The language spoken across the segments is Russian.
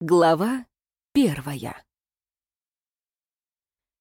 Глава первая.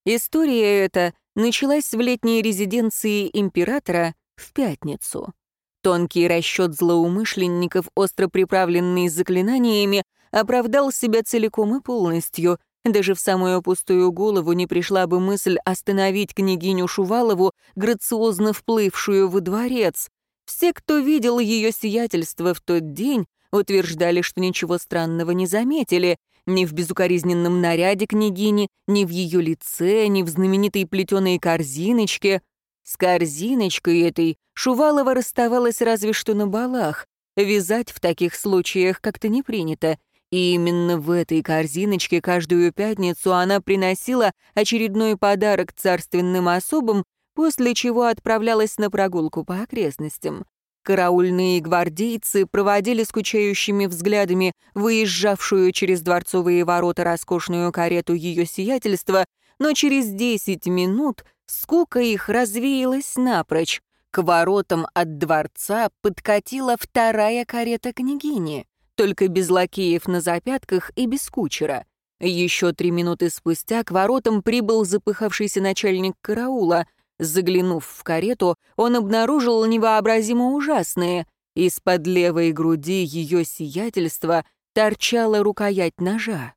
История эта началась в летней резиденции императора в пятницу. Тонкий расчет злоумышленников, остро приправленный заклинаниями, оправдал себя целиком и полностью. Даже в самую пустую голову не пришла бы мысль остановить княгиню Шувалову, грациозно вплывшую во дворец. Все, кто видел ее сиятельство в тот день, утверждали, что ничего странного не заметили ни в безукоризненном наряде княгини, ни в ее лице, ни в знаменитой плетеной корзиночке. С корзиночкой этой Шувалова расставалась разве что на балах. Вязать в таких случаях как-то не принято. И именно в этой корзиночке каждую пятницу она приносила очередной подарок царственным особам, после чего отправлялась на прогулку по окрестностям. Караульные гвардейцы проводили скучающими взглядами выезжавшую через дворцовые ворота роскошную карету ее сиятельства, но через десять минут скука их развеялась напрочь. К воротам от дворца подкатила вторая карета княгини, только без лакеев на запятках и без кучера. Еще три минуты спустя к воротам прибыл запыхавшийся начальник караула. Заглянув в карету, он обнаружил невообразимо ужасное. Из-под левой груди ее сиятельства торчала рукоять ножа.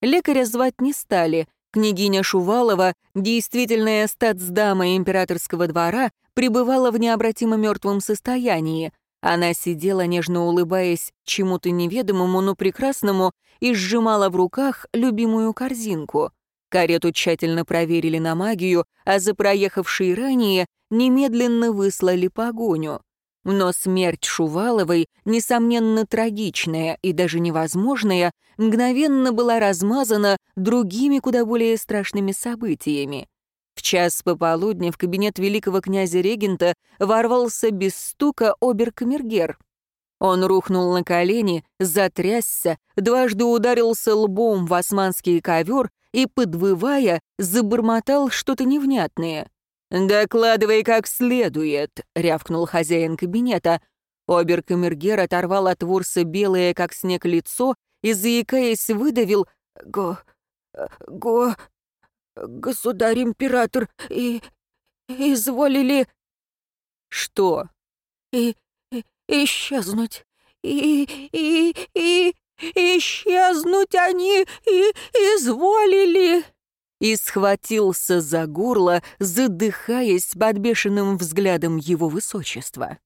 Лекаря звать не стали. Княгиня Шувалова, действительная статсдама императорского двора, пребывала в необратимо мертвом состоянии. Она сидела, нежно улыбаясь чему-то неведомому, но прекрасному, и сжимала в руках любимую корзинку — Карету тщательно проверили на магию, а за проехавшие ранее немедленно выслали погоню. Но смерть Шуваловой, несомненно трагичная и даже невозможная, мгновенно была размазана другими куда более страшными событиями. В час пополудни в кабинет великого князя-регента ворвался без стука оберкамергер. Он рухнул на колени, затрясся, дважды ударился лбом в османский ковер и, подвывая, забормотал что-то невнятное. «Докладывай как следует», — рявкнул хозяин кабинета. Оберкамергер оторвал от ворса белое, как снег, лицо и, заикаясь, выдавил «Го... го... государь-император и... изволили...» «Что?» «И... исчезнуть. И... и... и... Исчезнуть они и изволили!» И схватился за горло, задыхаясь под бешеным взглядом его высочества.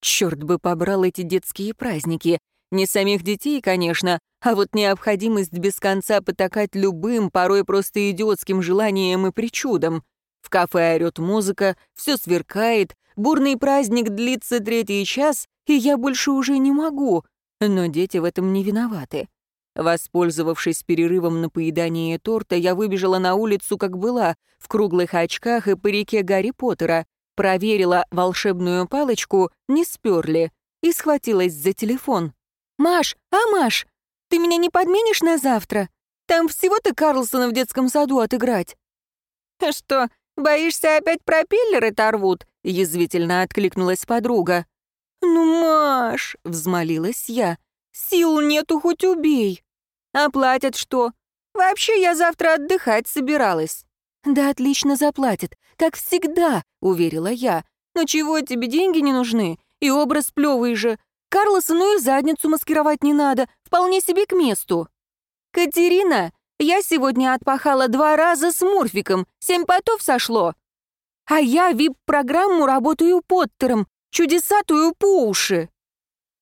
Черт бы побрал эти детские праздники. Не самих детей, конечно, а вот необходимость без конца потакать любым, порой просто идиотским желаниям и причудам. В кафе орёт музыка, все сверкает, бурный праздник длится третий час, и я больше уже не могу. Но дети в этом не виноваты. Воспользовавшись перерывом на поедание торта, я выбежала на улицу, как была, в круглых очках и парике Гарри Поттера, проверила волшебную палочку, не сперли, и схватилась за телефон. «Маш, а Маш, ты меня не подменишь на завтра? Там всего-то Карлсона в детском саду отыграть». «Что, боишься опять пропеллеры торвут?» — язвительно откликнулась подруга. «Ну, Маш!» — взмолилась я. «Сил нету, хоть убей!» «А платят что? Вообще я завтра отдыхать собиралась». «Да отлично заплатят, как всегда», — уверила я. «Но чего тебе деньги не нужны? И образ плевый же. Карлосону и задницу маскировать не надо, вполне себе к месту». «Катерина, я сегодня отпахала два раза с Мурфиком, семь потов сошло. А я вип-программу работаю Поттером, чудесатую по уши.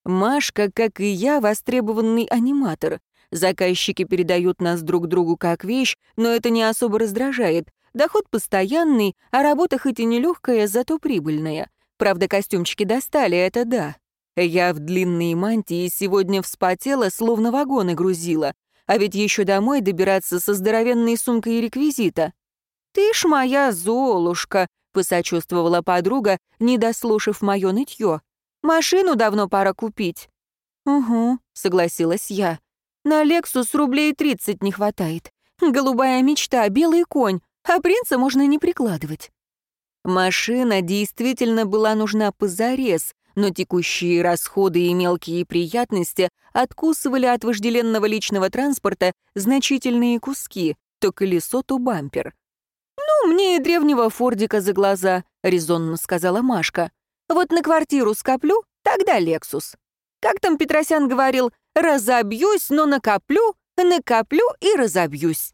Машка, как и я, востребованный аниматор. Заказчики передают нас друг другу как вещь, но это не особо раздражает. Доход постоянный, а работа хоть и нелегкая, зато прибыльная. Правда, костюмчики достали, это да. Я в длинной мантии сегодня вспотела, словно вагоны грузила. А ведь еще домой добираться со здоровенной сумкой реквизита. «Ты ж моя Золушка», посочувствовала подруга, не дослушав мое нытье. «Машину давно пора купить». «Угу», — согласилась я. «На Лексус рублей тридцать не хватает. Голубая мечта, белый конь, а принца можно не прикладывать». Машина действительно была нужна позарез, но текущие расходы и мелкие приятности откусывали от вожделенного личного транспорта значительные куски, то колесо, то бампер. «Ну, мне и древнего Фордика за глаза», — резонно сказала Машка. «Вот на квартиру скоплю, тогда Лексус. Как там Петросян говорил, разобьюсь, но накоплю, накоплю и разобьюсь».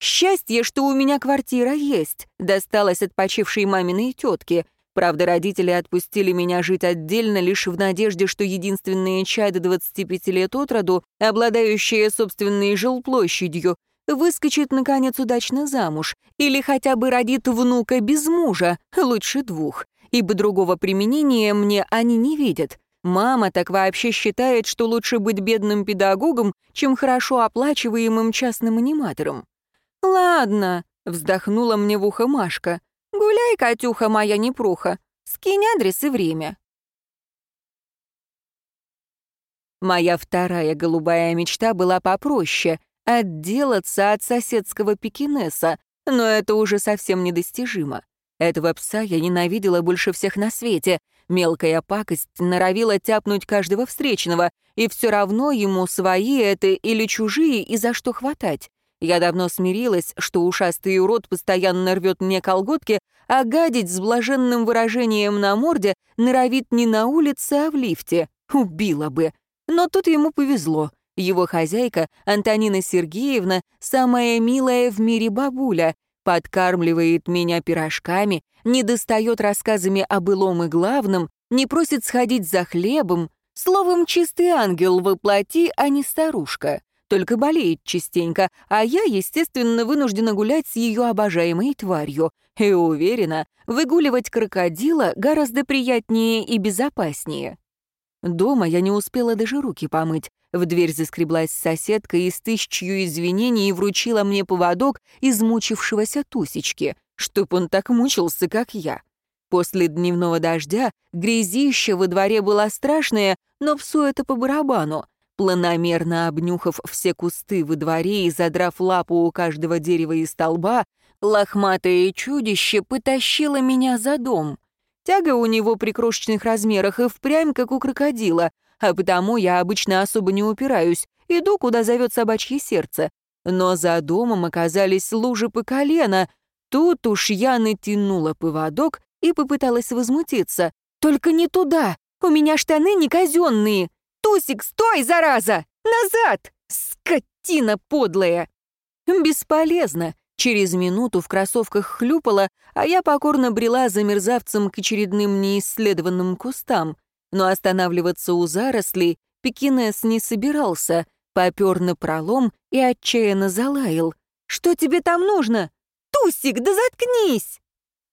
Счастье, что у меня квартира есть, досталась от почившей маминой тетки. Правда, родители отпустили меня жить отдельно лишь в надежде, что единственная чадо 25 лет от роду, обладающая собственной жилплощадью, выскочит, наконец, удачно замуж или хотя бы родит внука без мужа, лучше двух, ибо другого применения мне они не видят. Мама так вообще считает, что лучше быть бедным педагогом, чем хорошо оплачиваемым частным аниматором. «Ладно», — вздохнула мне в ухо Машка. «Гуляй, Катюха моя непруха. Скинь адрес и время». Моя вторая голубая мечта была попроще — отделаться от соседского пекинеса, но это уже совсем недостижимо. Этого пса я ненавидела больше всех на свете. Мелкая пакость норовила тяпнуть каждого встречного, и все равно ему свои это или чужие и за что хватать. Я давно смирилась, что ушастый урод постоянно рвет мне колготки, а гадить с блаженным выражением на морде норовит не на улице, а в лифте. Убила бы. Но тут ему повезло. Его хозяйка, Антонина Сергеевна, самая милая в мире бабуля, подкармливает меня пирожками, не достает рассказами о былом и главном, не просит сходить за хлебом. Словом, чистый ангел воплоти, а не старушка. Только болеет частенько, а я, естественно, вынуждена гулять с ее обожаемой тварью. И уверена, выгуливать крокодила гораздо приятнее и безопаснее. Дома я не успела даже руки помыть. В дверь заскреблась соседка и с тысячью извинений вручила мне поводок измучившегося тусечки, чтоб он так мучился, как я. После дневного дождя грязище во дворе было страшное, но псу это по барабану. Планомерно обнюхав все кусты во дворе и задрав лапу у каждого дерева и столба, лохматое чудище потащило меня за дом. Тяга у него при крошечных размерах и впрямь, как у крокодила, а потому я обычно особо не упираюсь, иду, куда зовет собачье сердце. Но за домом оказались лужи по колено. Тут уж я натянула поводок и попыталась возмутиться. «Только не туда! У меня штаны не казенные! Тусик, стой, зараза! Назад! Скотина подлая!» Бесполезно. Через минуту в кроссовках хлюпала, а я покорно брела за мерзавцем к очередным неисследованным кустам. Но останавливаться у зарослей Пекинес не собирался, попер на пролом и отчаянно залаял. «Что тебе там нужно? Тусик, да заткнись!»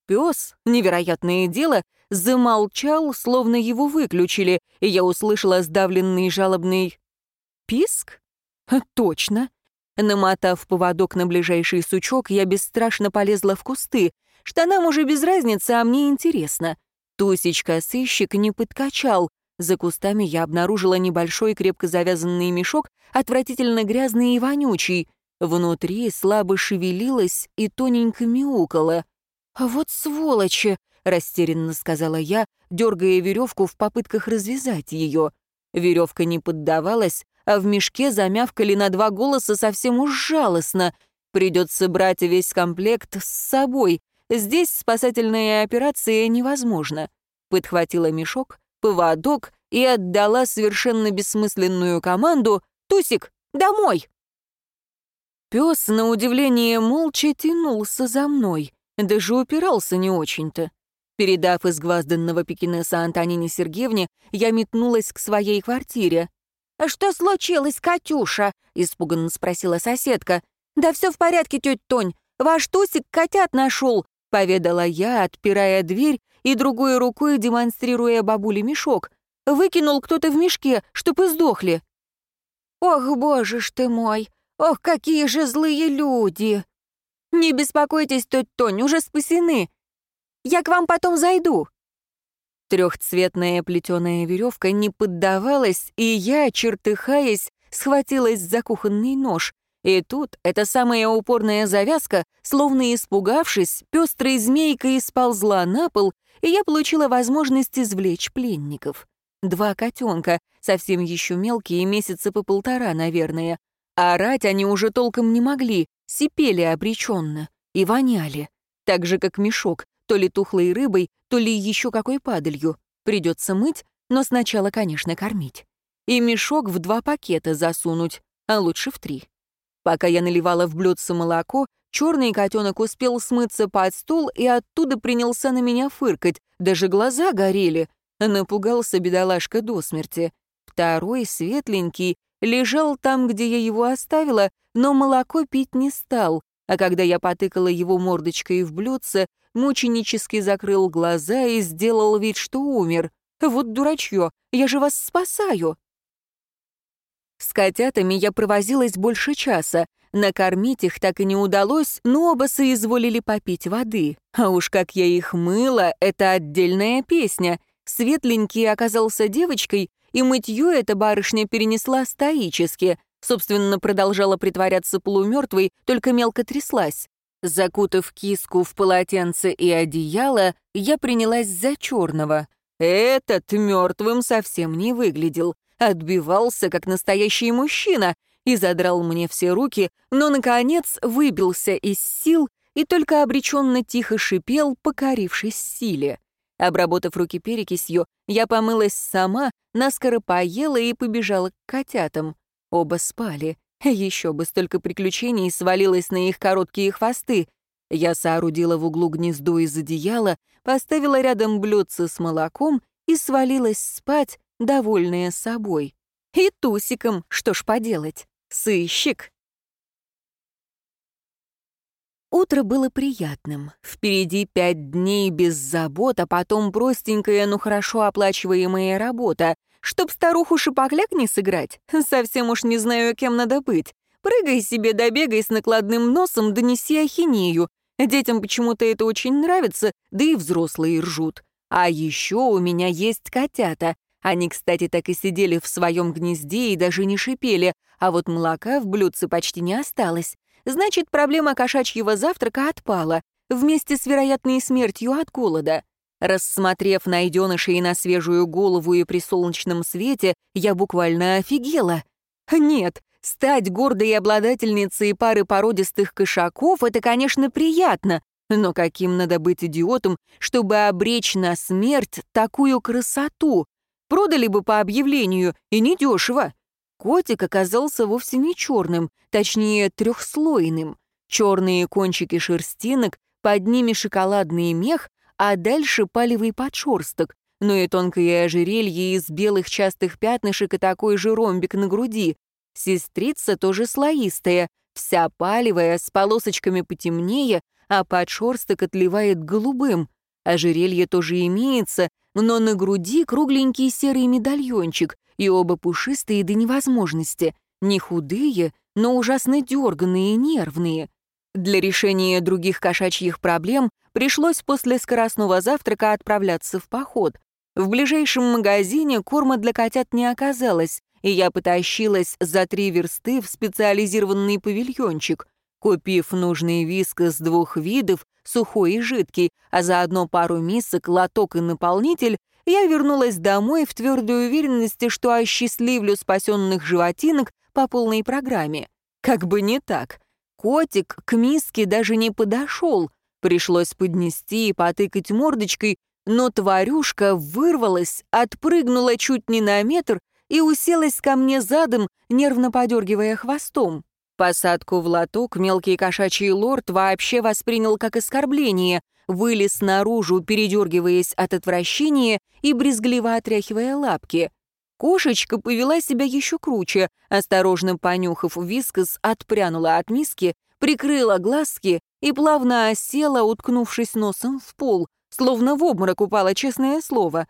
Пес, невероятное дело, замолчал, словно его выключили, и я услышала сдавленный жалобный «Писк?» «Точно!» Намотав поводок на ближайший сучок, я бесстрашно полезла в кусты. Штанам уже без разницы, а мне интересно. Тусечка-сыщик не подкачал. За кустами я обнаружила небольшой крепко завязанный мешок, отвратительно грязный и вонючий. Внутри слабо шевелилась и тоненько мяукала. «А вот сволочи!» — растерянно сказала я, дергая веревку в попытках развязать ее. Веревка не поддавалась, а в мешке замявкали на два голоса совсем уж жалостно. Придется брать весь комплект с собой. Здесь спасательная операция невозможна. Подхватила мешок, поводок и отдала совершенно бессмысленную команду «Тусик, домой!». Пес, на удивление, молча тянулся за мной, даже упирался не очень-то. Передав изгвазданного пекинеса Антонине Сергеевне, я метнулась к своей квартире. «А «Что случилось, Катюша?» — испуганно спросила соседка. «Да все в порядке, тетя Тонь. Ваш Тусик котят нашел», — поведала я, отпирая дверь и другой рукой демонстрируя бабуле мешок. «Выкинул кто-то в мешке, чтоб и сдохли». «Ох, боже ж ты мой! Ох, какие же злые люди!» «Не беспокойтесь, тетя Тонь, уже спасены. Я к вам потом зайду». Трехцветная плетеная веревка не поддавалась, и я, чертыхаясь, схватилась за кухонный нож. И тут эта самая упорная завязка, словно испугавшись, пестрой змейкой сползла на пол, и я получила возможность извлечь пленников. Два котенка, совсем еще мелкие, месяца по полтора, наверное. Орать они уже толком не могли, сипели обреченно и воняли. Так же, как мешок, то ли тухлой рыбой, то ли еще какой падалью. Придется мыть, но сначала, конечно, кормить. И мешок в два пакета засунуть, а лучше в три. Пока я наливала в блюдце молоко, черный котенок успел смыться под стол и оттуда принялся на меня фыркать, даже глаза горели. Напугался бедолашка до смерти. Второй, светленький, лежал там, где я его оставила, но молоко пить не стал, а когда я потыкала его мордочкой в блюдце, мученически закрыл глаза и сделал вид, что умер. Вот дурачье, я же вас спасаю. С котятами я провозилась больше часа. Накормить их так и не удалось, но оба соизволили попить воды. А уж как я их мыла, это отдельная песня. Светленький оказался девочкой, и мытье эта барышня перенесла стоически. Собственно, продолжала притворяться полумертвой, только мелко тряслась. Закутав киску в полотенце и одеяло, я принялась за черного. Этот мертвым совсем не выглядел отбивался, как настоящий мужчина, и задрал мне все руки, но, наконец, выбился из сил и только обреченно тихо шипел, покорившись силе. Обработав руки перекисью, я помылась сама, наскоро поела и побежала к котятам. Оба спали. Еще бы столько приключений свалилось на их короткие хвосты. Я соорудила в углу гнездо из одеяла, поставила рядом блюдце с молоком и свалилась спать, довольная собой. И Тусиком, что ж поделать, сыщик. Утро было приятным. Впереди пять дней без забот, а потом простенькая, но хорошо оплачиваемая работа. Чтоб старуху шипокляк не сыграть, совсем уж не знаю, кем надо быть. Прыгай себе, добегай с накладным носом, донеси ахинею. Детям почему-то это очень нравится, да и взрослые ржут. А еще у меня есть котята. Они, кстати, так и сидели в своем гнезде и даже не шипели, а вот молока в блюдце почти не осталось. Значит, проблема кошачьего завтрака отпала, вместе с вероятной смертью от голода. Рассмотрев найденышей на свежую голову и при солнечном свете, я буквально офигела. Нет, стать гордой обладательницей пары породистых кошаков — это, конечно, приятно, но каким надо быть идиотом, чтобы обречь на смерть такую красоту? Продали бы по объявлению, и недешево. Котик оказался вовсе не черным, точнее, трехслойным. Черные кончики шерстинок, под ними шоколадный мех, а дальше палевый подшерсток, ну и тонкое ожерелье из белых частых пятнышек и такой же ромбик на груди. Сестрица тоже слоистая, вся палевая, с полосочками потемнее, а подшерсток отливает голубым. Ожерелье тоже имеется, но на груди кругленький серый медальончик, и оба пушистые до невозможности, не худые, но ужасно дерганные и нервные. Для решения других кошачьих проблем пришлось после скоростного завтрака отправляться в поход. В ближайшем магазине корма для котят не оказалось, и я потащилась за три версты в специализированный павильончик. Купив нужный вискос двух видов, сухой и жидкий, а заодно пару мисок, лоток и наполнитель, я вернулась домой в твердой уверенности, что осчастливлю спасенных животинок по полной программе. Как бы не так. Котик к миске даже не подошел. Пришлось поднести и потыкать мордочкой, но тварюшка вырвалась, отпрыгнула чуть не на метр и уселась ко мне задом, нервно подергивая хвостом. Посадку в лоток мелкий кошачий лорд вообще воспринял как оскорбление, вылез наружу, передергиваясь от отвращения и брезгливо отряхивая лапки. Кошечка повела себя еще круче, осторожно понюхав вискос, отпрянула от миски, прикрыла глазки и плавно осела, уткнувшись носом в пол, словно в обморок упала, честное слово.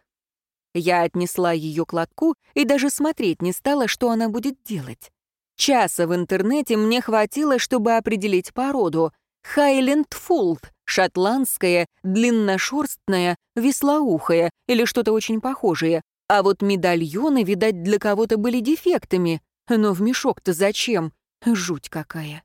Я отнесла ее к лотку и даже смотреть не стала, что она будет делать. Часа в интернете мне хватило, чтобы определить породу. Хайленд Фулд, шотландская, длинношерстная, веслоухая или что-то очень похожее. А вот медальоны, видать, для кого-то были дефектами. Но в мешок-то зачем? Жуть какая.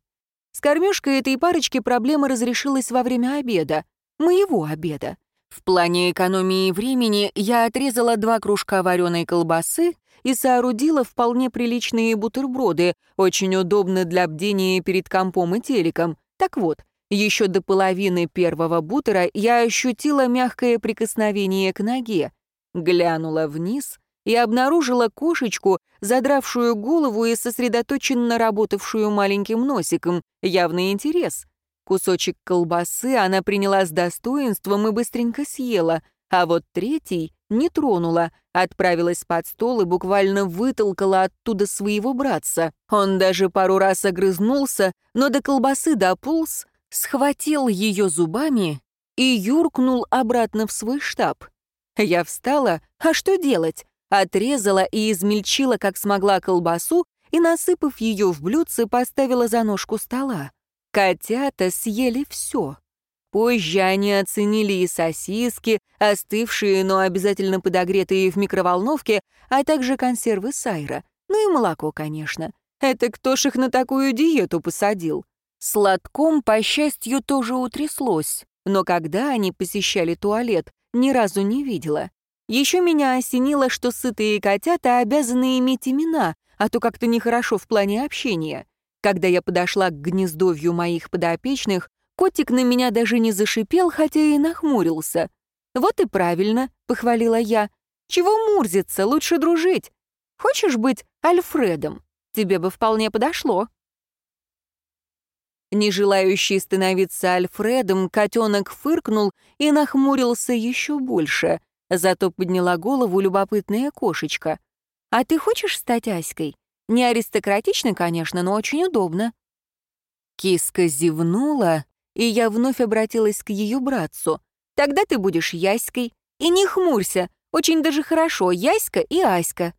С кормежкой этой парочки проблема разрешилась во время обеда. Моего обеда. В плане экономии времени я отрезала два кружка вареной колбасы и соорудила вполне приличные бутерброды, очень удобны для бдения перед компом и телеком. Так вот, еще до половины первого бутера я ощутила мягкое прикосновение к ноге, глянула вниз и обнаружила кошечку, задравшую голову и сосредоточенно работавшую маленьким носиком. Явный интерес. Кусочек колбасы она приняла с достоинством и быстренько съела, а вот третий не тронула, отправилась под стол и буквально вытолкала оттуда своего братца. Он даже пару раз огрызнулся, но до колбасы дополз, схватил ее зубами и юркнул обратно в свой штаб. Я встала, а что делать? Отрезала и измельчила, как смогла, колбасу и, насыпав ее в блюдце, поставила за ножку стола. Котята съели все. Позже они оценили и сосиски, остывшие, но обязательно подогретые в микроволновке, а также консервы сайра. Ну и молоко, конечно. Это кто ж их на такую диету посадил? Сладком, по счастью, тоже утряслось, но когда они посещали туалет, ни разу не видела. Еще меня осенило, что сытые котята обязаны иметь имена, а то как-то нехорошо в плане общения. Когда я подошла к гнездовью моих подопечных, котик на меня даже не зашипел, хотя и нахмурился. «Вот и правильно», — похвалила я. «Чего мурзиться, лучше дружить. Хочешь быть Альфредом? Тебе бы вполне подошло». Не желающий становиться Альфредом, котенок фыркнул и нахмурился еще больше. Зато подняла голову любопытная кошечка. «А ты хочешь стать Аськой? Не аристократично, конечно, но очень удобно». Киска зевнула, и я вновь обратилась к ее братцу. «Тогда ты будешь Яськой. И не хмурься, очень даже хорошо, Яська и Аська».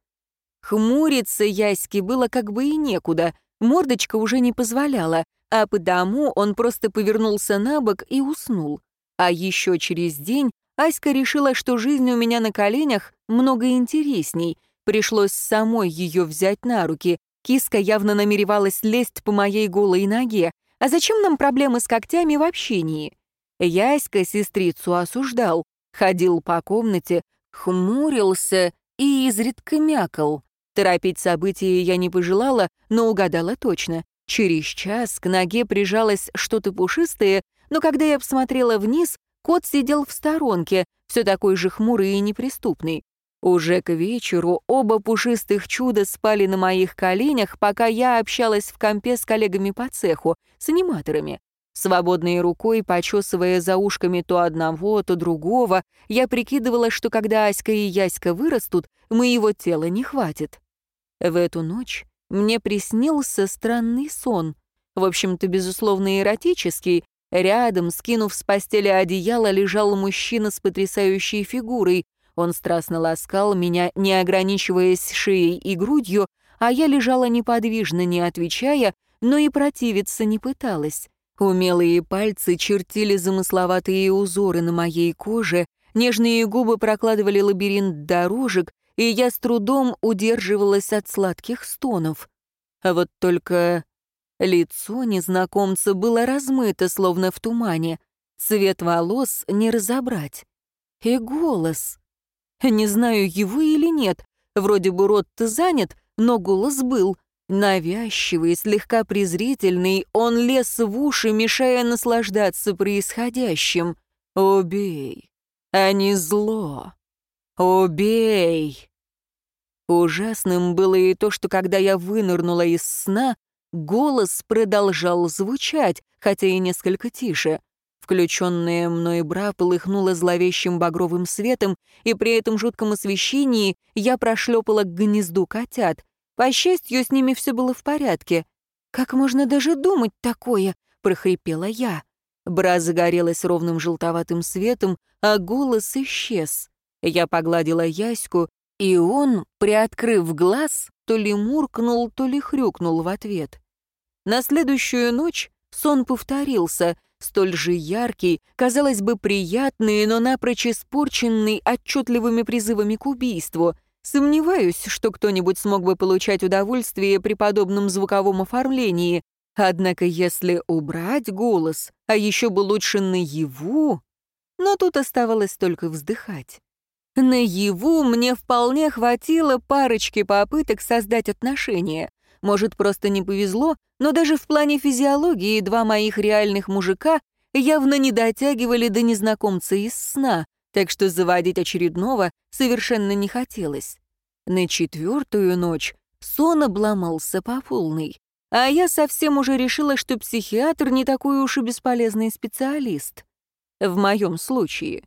Хмуриться Яське было как бы и некуда, мордочка уже не позволяла, а потому он просто повернулся на бок и уснул. А еще через день Аська решила, что жизнь у меня на коленях много интересней. Пришлось самой ее взять на руки. Киска явно намеревалась лезть по моей голой ноге. А зачем нам проблемы с когтями в общении? Яська сестрицу осуждал, ходил по комнате, хмурился и изредка мякал. Торопить события я не пожелала, но угадала точно. Через час к ноге прижалось что-то пушистое, но когда я посмотрела вниз, кот сидел в сторонке, все такой же хмурый и неприступный. Уже к вечеру оба пушистых чуда спали на моих коленях, пока я общалась в компе с коллегами по цеху, с аниматорами. Свободной рукой, почесывая за ушками то одного, то другого, я прикидывала, что когда Аська и Яська вырастут, моего тела не хватит. В эту ночь мне приснился странный сон. В общем-то, безусловно, эротический. Рядом, скинув с постели одеяло, лежал мужчина с потрясающей фигурой. Он страстно ласкал меня, не ограничиваясь шеей и грудью, а я лежала неподвижно, не отвечая, но и противиться не пыталась. Умелые пальцы чертили замысловатые узоры на моей коже, нежные губы прокладывали лабиринт дорожек, и я с трудом удерживалась от сладких стонов. А вот только лицо незнакомца было размыто, словно в тумане, цвет волос не разобрать. И голос. Не знаю, его или нет, вроде бы рот-то занят, но голос был. Навязчивый, слегка презрительный, он лез в уши, мешая наслаждаться происходящим. «Убей, а не зло! Убей!» Ужасным было и то, что когда я вынырнула из сна, голос продолжал звучать, хотя и несколько тише. Включенная мной бра полыхнула зловещим багровым светом, и при этом жутком освещении я прошлепала к гнезду котят. По счастью, с ними все было в порядке. «Как можно даже думать такое?» — прохрипела я. Бра загорелась ровным желтоватым светом, а голос исчез. Я погладила Яську, и он, приоткрыв глаз, то ли муркнул, то ли хрюкнул в ответ. На следующую ночь сон повторился, столь же яркий, казалось бы, приятный, но напрочь испорченный отчетливыми призывами к убийству. Сомневаюсь, что кто-нибудь смог бы получать удовольствие при подобном звуковом оформлении. Однако если убрать голос, а еще бы лучше наяву... Но тут оставалось только вздыхать. Наяву мне вполне хватило парочки попыток создать отношения. Может, просто не повезло, но даже в плане физиологии два моих реальных мужика явно не дотягивали до незнакомца из сна, так что заводить очередного совершенно не хотелось. На четвертую ночь сон обломался по полной, а я совсем уже решила, что психиатр не такой уж и бесполезный специалист. В моем случае.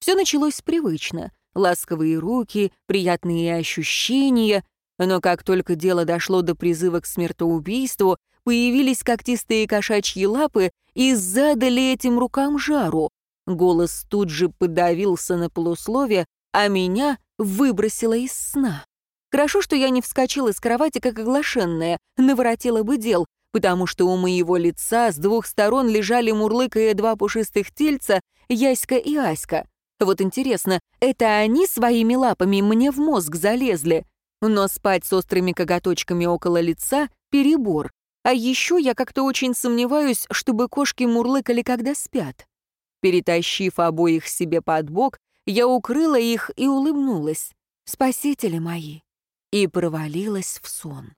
Все началось привычно. Ласковые руки, приятные ощущения, но как только дело дошло до призыва к смертоубийству, появились когтистые кошачьи лапы и задали этим рукам жару. Голос тут же подавился на полусловие, а меня выбросило из сна. Хорошо, что я не вскочила с кровати, как оглашенная, наворотила бы дел, потому что у моего лица с двух сторон лежали мурлыкая два пушистых тельца, Яська и Аська. Вот интересно, это они своими лапами мне в мозг залезли? Но спать с острыми коготочками около лица — перебор. А еще я как-то очень сомневаюсь, чтобы кошки мурлыкали, когда спят. Перетащив обоих себе под бок, я укрыла их и улыбнулась. «Спасители мои!» И провалилась в сон.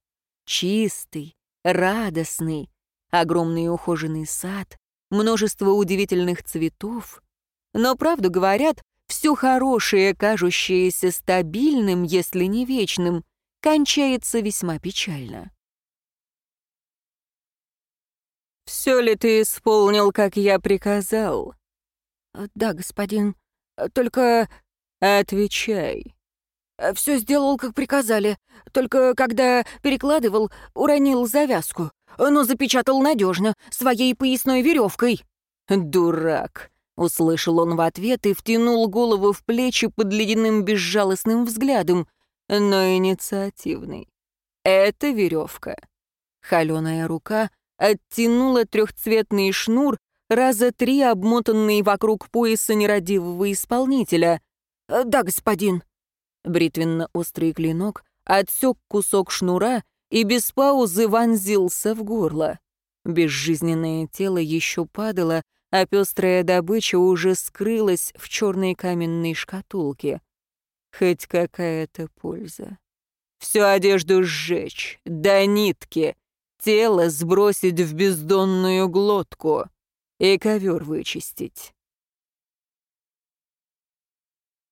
Чистый, радостный, огромный ухоженный сад, множество удивительных цветов. Но, правду говорят, все хорошее, кажущееся стабильным, если не вечным, кончается весьма печально. «Все ли ты исполнил, как я приказал?» Э, «Да, господин. Э, только...» «Отвечай». Э, «Все сделал, как приказали. Только когда перекладывал, уронил завязку. Но запечатал надежно, своей поясной веревкой». «Дурак», — услышал он в ответ и втянул голову в плечи под ледяным безжалостным взглядом, но инициативный. «Это веревка». Холеная рука оттянула трехцветный шнур, раза три обмотанный вокруг пояса нерадивого исполнителя. «Э, «Да, господин». Бритвенно-острый клинок отсек кусок шнура и без паузы вонзился в горло. Безжизненное тело еще падало, а пестрая добыча уже скрылась в черной каменной шкатулке. Хоть какая-то польза. Всю одежду сжечь, до нитки, тело сбросить в бездонную глотку и ковер вычистить.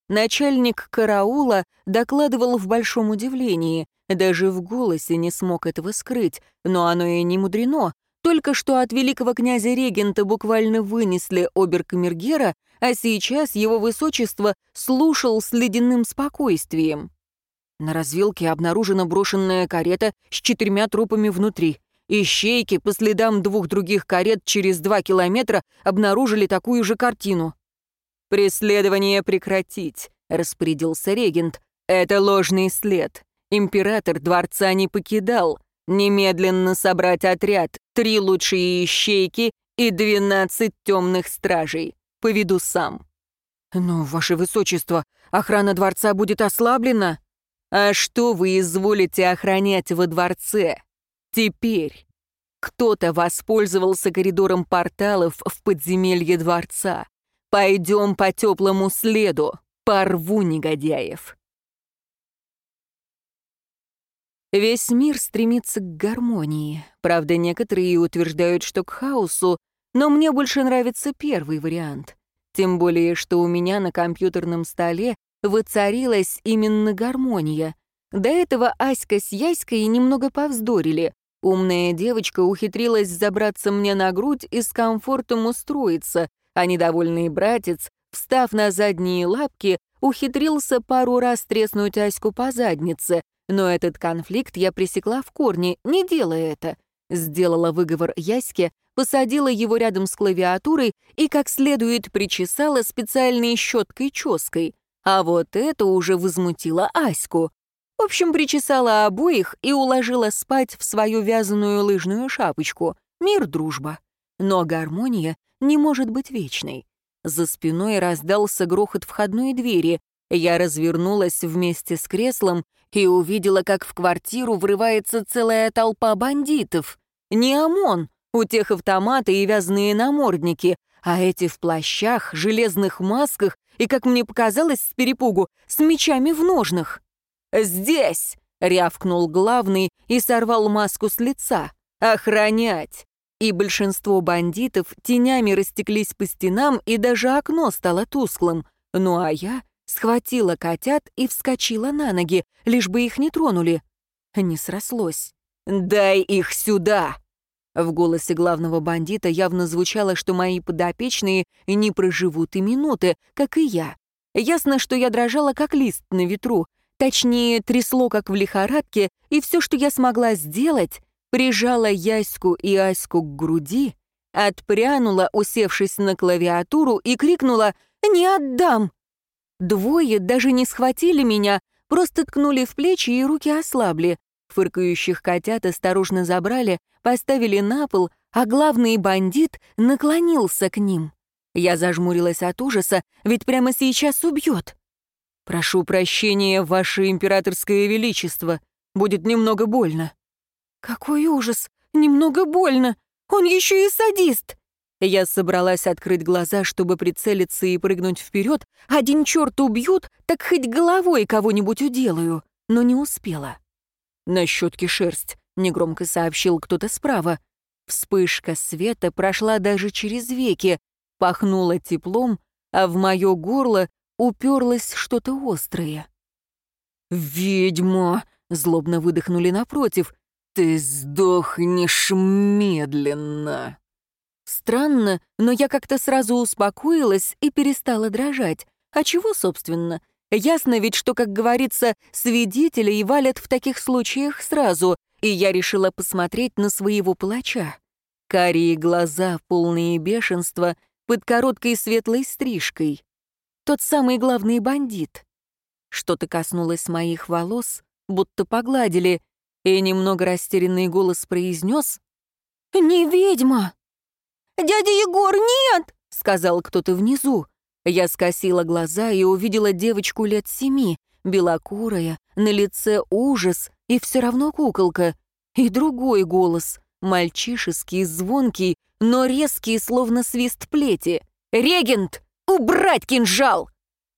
Начальник караула докладывал в большом удивлении, даже в голосе не смог этого скрыть, но оно и не мудрено. Только что от великого князя-регента буквально вынесли оберкамергера, а сейчас его высочество слушал с ледяным спокойствием. На развилке обнаружена брошенная карета с четырьмя трупами внутри. Ищейки по следам двух других карет через два километра обнаружили такую же картину. «Преследование прекратить», — распорядился регент. «Это ложный след. Император дворца не покидал. Немедленно собрать отряд, три лучшие ищейки и двенадцать темных стражей. Поведу сам». «Но, ваше высочество, охрана дворца будет ослаблена?» «А что вы изволите охранять во дворце? Теперь кто-то воспользовался коридором порталов в подземелье дворца. Пойдем по теплому следу, порву негодяев. Весь мир стремится к гармонии. Правда, некоторые утверждают, что к хаосу, но мне больше нравится первый вариант. Тем более, что у меня на компьютерном столе воцарилась именно гармония. До этого Аська с Яськой немного повздорили, Умная девочка ухитрилась забраться мне на грудь и с комфортом устроиться, а недовольный братец, встав на задние лапки, ухитрился пару раз треснуть Аську по заднице, но этот конфликт я пресекла в корне, не делая это. Сделала выговор Яське, посадила его рядом с клавиатурой и как следует причесала специальной щеткой-ческой. А вот это уже возмутило Аську. В общем, причесала обоих и уложила спать в свою вязаную лыжную шапочку. Мир, дружба. Но гармония не может быть вечной. За спиной раздался грохот входной двери. Я развернулась вместе с креслом и увидела, как в квартиру врывается целая толпа бандитов. Не ОМОН, у тех автоматы и вязаные намордники, а эти в плащах, железных масках и, как мне показалось с перепугу, с мечами в ножнах. «Здесь!» — рявкнул главный и сорвал маску с лица. «Охранять!» И большинство бандитов тенями растеклись по стенам, и даже окно стало тусклым. Ну а я схватила котят и вскочила на ноги, лишь бы их не тронули. Не срослось. «Дай их сюда!» В голосе главного бандита явно звучало, что мои подопечные не проживут и минуты, как и я. Ясно, что я дрожала, как лист на ветру. Точнее, трясло, как в лихорадке, и все, что я смогла сделать, прижала Яську и Аську к груди, отпрянула, усевшись на клавиатуру, и крикнула «Не отдам!». Двое даже не схватили меня, просто ткнули в плечи, и руки ослабли. Фыркающих котят осторожно забрали, поставили на пол, а главный бандит наклонился к ним. Я зажмурилась от ужаса, ведь прямо сейчас убьет. «Прошу прощения, ваше императорское величество. Будет немного больно». «Какой ужас! Немного больно! Он еще и садист!» Я собралась открыть глаза, чтобы прицелиться и прыгнуть вперед. Один черт убьют, так хоть головой кого-нибудь уделаю. Но не успела. На щетке шерсть, негромко сообщил кто-то справа. Вспышка света прошла даже через веки, пахнула теплом, а в мое горло уперлось что-то острое. «Ведьма!» — злобно выдохнули напротив. «Ты сдохнешь медленно!» Странно, но я как-то сразу успокоилась и перестала дрожать. А чего, собственно? Ясно ведь, что, как говорится, свидетелей валят в таких случаях сразу, и я решила посмотреть на своего палача. Карие глаза, полные бешенства, под короткой светлой стрижкой. Тот самый главный бандит. Что-то коснулось моих волос, будто погладили, и немного растерянный голос произнес «Не ведьма!» «Дядя Егор, нет!» — сказал кто-то внизу. Я скосила глаза и увидела девочку лет семи, белокурая, на лице ужас, и все равно куколка. И другой голос, мальчишеский, звонкий, но резкий, словно свист плети. «Регент! Убрать кинжал!»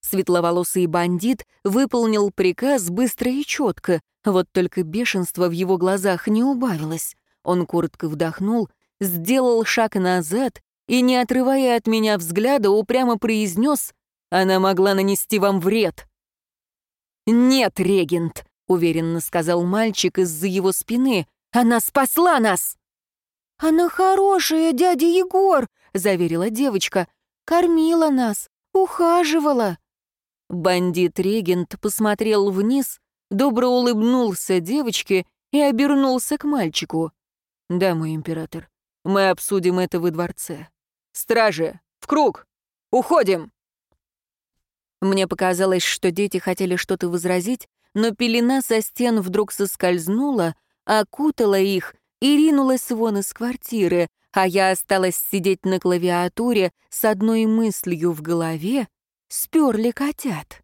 Светловолосый бандит выполнил приказ быстро и четко, вот только бешенство в его глазах не убавилось. Он коротко вдохнул, сделал шаг назад и, не отрывая от меня взгляда, упрямо произнес «Она могла нанести вам вред». «Нет, регент», — уверенно сказал мальчик из-за его спины, «она спасла нас!» «Она хорошая, дядя Егор», — заверила девочка, «кормила нас, ухаживала». Бандит-регент посмотрел вниз, добро улыбнулся девочке и обернулся к мальчику. «Да, мой император, мы обсудим это во дворце. Стражи, в круг! Уходим!» Мне показалось, что дети хотели что-то возразить, но пелена со стен вдруг соскользнула, окутала их и ринулась вон из квартиры, а я осталась сидеть на клавиатуре с одной мыслью в голове — сперли котят.